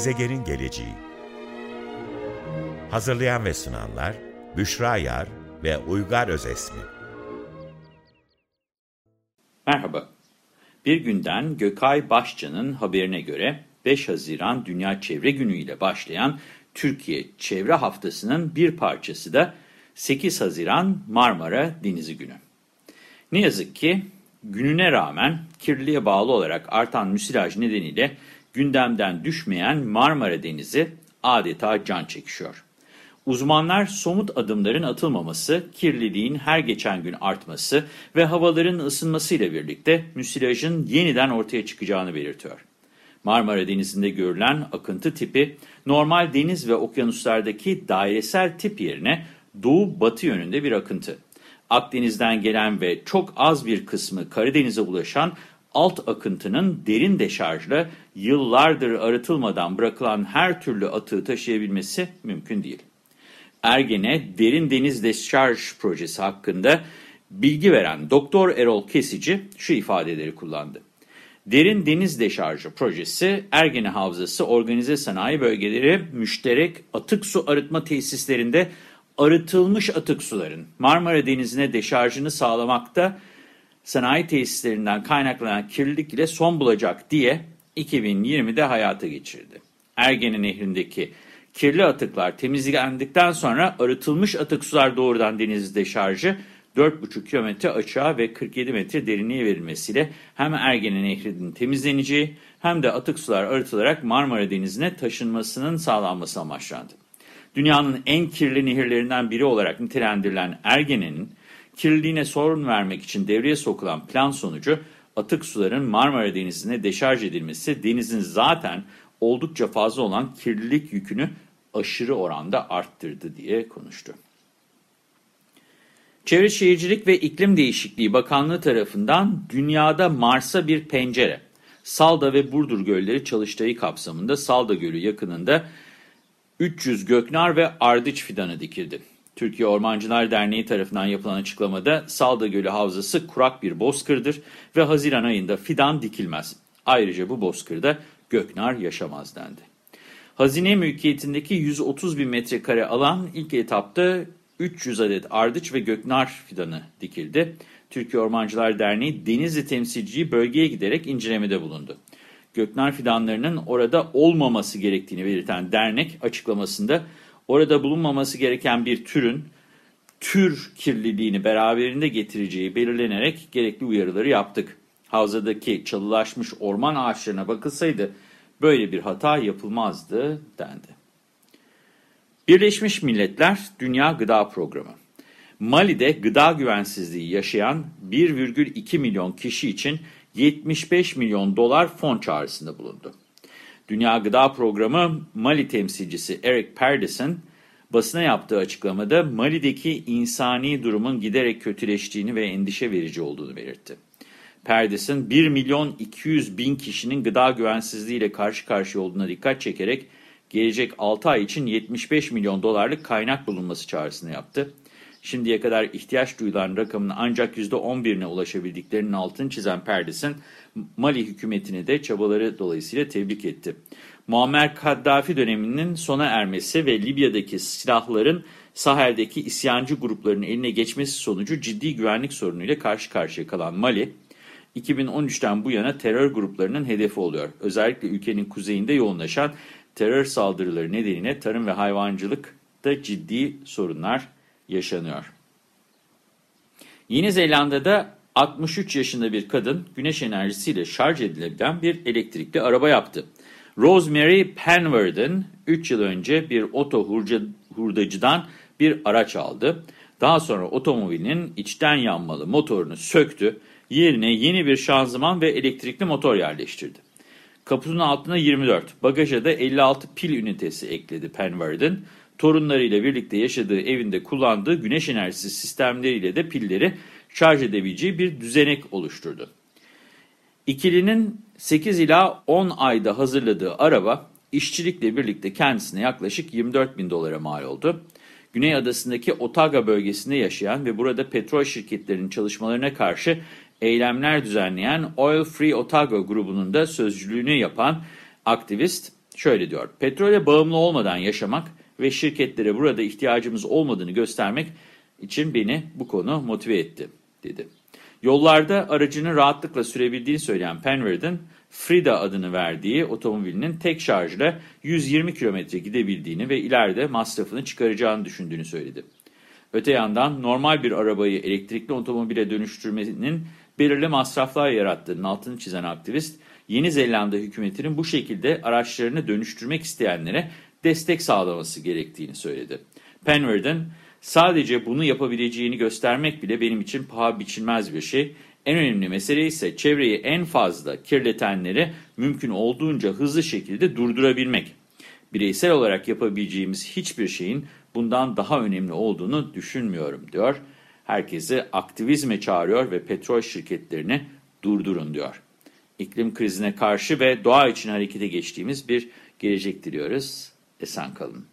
Gezegenin geleceği Hazırlayan ve sunanlar Büşra Yar ve Uygar Özesmi Merhaba. Bir günden Gökay Başcan'ın haberine göre 5 Haziran Dünya Çevre Günü ile başlayan Türkiye Çevre Haftası'nın bir parçası da 8 Haziran Marmara Denizi Günü. Ne yazık ki gününe rağmen kirliliğe bağlı olarak artan müsilaj nedeniyle gündemden düşmeyen Marmara Denizi adeta can çekişiyor. Uzmanlar somut adımların atılmaması, kirliliğin her geçen gün artması ve havaların ısınmasıyla birlikte müsilajın yeniden ortaya çıkacağını belirtiyor. Marmara Denizi'nde görülen akıntı tipi normal deniz ve okyanuslardaki dairesel tip yerine doğu-batı yönünde bir akıntı. Akdeniz'den gelen ve çok az bir kısmı Karadeniz'e ulaşan alt akıntının derin deşarjla yıllardır arıtılmadan bırakılan her türlü atığı taşıyabilmesi mümkün değil. Ergene Derin Deniz Deşarj Projesi hakkında bilgi veren Doktor Erol Kesici şu ifadeleri kullandı. Derin Deniz Deşarjı Projesi, Ergene Havzası Organize Sanayi Bölgeleri Müşterek Atık Su Arıtma Tesislerinde arıtılmış atık suların Marmara Denizi'ne deşarjını sağlamakta sanayi tesislerinden kaynaklanan kirlilik ile son bulacak diye 2020'de hayata geçirdi. Ergene Nehri'ndeki kirli atıklar temizlendikten sonra arıtılmış atık sular doğrudan deniz deşarjı 4,5 kilometre açığa ve 47 metre derinliğe verilmesiyle hem Ergene Nehri'nin temizleneceği hem de atık sular arıtılarak Marmara Denizi'ne taşınmasının sağlanması amaçlandı. Dünyanın en kirli nehirlerinden biri olarak nitelendirilen Ergene'nin kirliliğine sorun vermek için devreye sokulan plan sonucu atık suların Marmara Denizi'ne deşarj edilmesi denizin zaten oldukça fazla olan kirlilik yükünü aşırı oranda arttırdı diye konuştu. Çevre Şehircilik ve İklim Değişikliği Bakanlığı tarafından dünyada Mars'a bir pencere, Salda ve Burdur Gölleri çalıştayı kapsamında Salda Gölü yakınında 300 göknar ve ardıç fidanı dikildi. Türkiye Ormancılar Derneği tarafından yapılan açıklamada Salda Gölü Havzası kurak bir bozkırdır ve Haziran ayında fidan dikilmez. Ayrıca bu bozkırda göknar yaşamaz dendi. Hazine mülkiyetindeki 130 bin metrekare alan ilk etapta 300 adet ardıç ve göknar fidanı dikildi. Türkiye Ormancılar Derneği Denizli temsilciyi bölgeye giderek incelemede bulundu. Göknar fidanlarının orada olmaması gerektiğini belirten dernek açıklamasında orada bulunmaması gereken bir türün tür kirliliğini beraberinde getireceği belirlenerek gerekli uyarıları yaptık. Havzadaki çalılaşmış orman ağaçlarına bakılsaydı böyle bir hata yapılmazdı dendi. Birleşmiş Milletler Dünya Gıda Programı Mali'de gıda güvensizliği yaşayan 1,2 milyon kişi için 75 milyon dolar fon çağrısında bulundu. Dünya Gıda Programı Mali temsilcisi Eric Perdison basına yaptığı açıklamada Mali'deki insani durumun giderek kötüleştiğini ve endişe verici olduğunu belirtti. Perdison 1 milyon 200 bin kişinin gıda güvensizliğiyle karşı karşıya olduğuna dikkat çekerek gelecek 6 ay için 75 milyon dolarlık kaynak bulunması çağrısını yaptı. Şimdiye kadar ihtiyaç duyulan rakamın ancak %11'ine ulaşabildiklerinin altını çizen Perdes'in Mali hükümetini de çabaları dolayısıyla tebrik etti. Muammer Kaddafi döneminin sona ermesi ve Libya'daki silahların Sahel'deki isyancı grupların eline geçmesi sonucu ciddi güvenlik sorunuyla karşı karşıya kalan Mali, 2013'ten bu yana terör gruplarının hedefi oluyor. Özellikle ülkenin kuzeyinde yoğunlaşan terör saldırıları nedeniyle tarım ve hayvancılıkta ciddi sorunlar yaşanıyor. Yeni Zelanda'da 63 yaşında bir kadın güneş enerjisiyle şarj edilebilen bir elektrikli araba yaptı. Rosemary Penwarden 3 yıl önce bir oto hurdacıdan bir araç aldı. Daha sonra otomobilinin içten yanmalı motorunu söktü. Yerine yeni bir şanzıman ve elektrikli motor yerleştirdi. Kaputunun altına 24, bagaja da 56 pil ünitesi ekledi Penwarden torunlarıyla birlikte yaşadığı evinde kullandığı güneş enerjisi sistemleriyle de pilleri şarj edebileceği bir düzenek oluşturdu. İkilinin 8 ila 10 ayda hazırladığı araba işçilikle birlikte kendisine yaklaşık 24 bin dolara mal oldu. Güney Adası'ndaki Otaga bölgesinde yaşayan ve burada petrol şirketlerinin çalışmalarına karşı eylemler düzenleyen Oil Free Otago grubunun da sözcülüğünü yapan aktivist Şöyle diyor, petrole bağımlı olmadan yaşamak ve şirketlere burada ihtiyacımız olmadığını göstermek için beni bu konu motive etti, dedi. Yollarda aracını rahatlıkla sürebildiğini söyleyen Penverden, Frida adını verdiği otomobilinin tek şarjla 120 kilometre gidebildiğini ve ileride masrafını çıkaracağını düşündüğünü söyledi. Öte yandan normal bir arabayı elektrikli otomobile dönüştürmenin belirli masraflar yarattığının altını çizen aktivist, Yeni Zelanda hükümetinin bu şekilde araçlarını dönüştürmek isteyenlere destek sağlaması gerektiğini söyledi. Penverden, sadece bunu yapabileceğini göstermek bile benim için paha biçilmez bir şey. En önemli mesele ise çevreyi en fazla kirletenleri mümkün olduğunca hızlı şekilde durdurabilmek. Bireysel olarak yapabileceğimiz hiçbir şeyin bundan daha önemli olduğunu düşünmüyorum diyor. Herkesi aktivizme çağırıyor ve petrol şirketlerini durdurun diyor. İklim krizine karşı ve doğa için harekete geçtiğimiz bir gelecek diliyoruz. Esen kalın.